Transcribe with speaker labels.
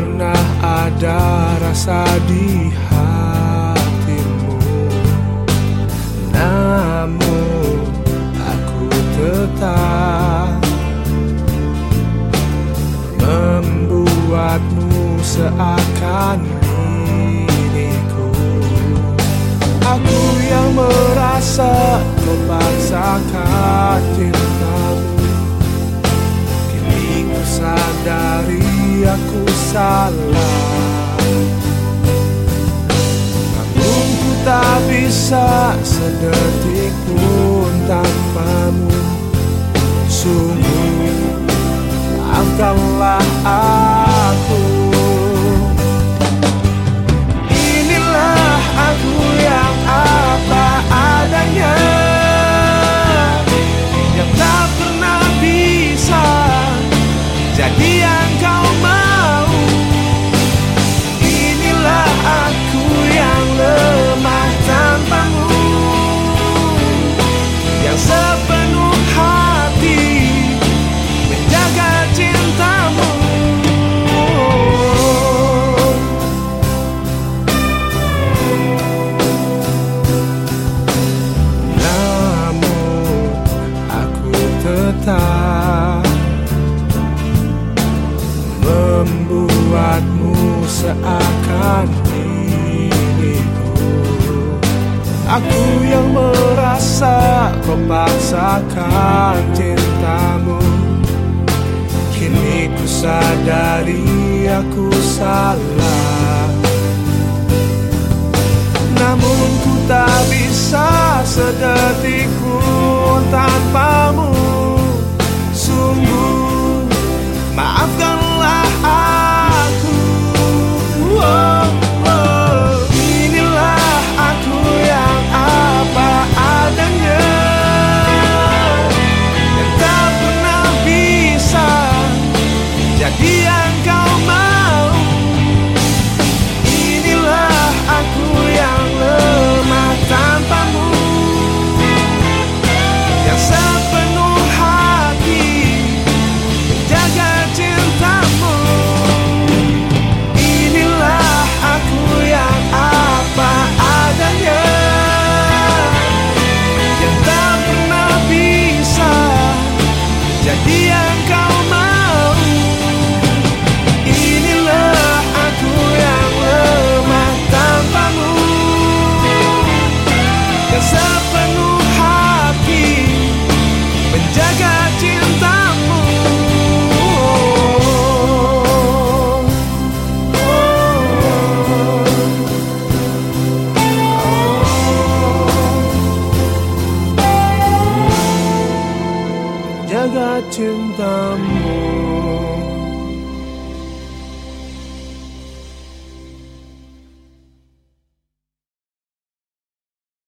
Speaker 1: pernah ada rasa di hatimu Namun aku tetap Membuatmu seakan diriku. Aku yang merasa kau paksakan aku salah. Namun ku tak bisa sedetik pun tanpamu. Sungguh maafkanlah membuatmu seakan diriku. Aku yang merasa kau paksakan cintamu. Kini ku sadari aku salah. Namun ku tak bisa sedetik cintamu.